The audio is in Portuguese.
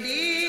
melody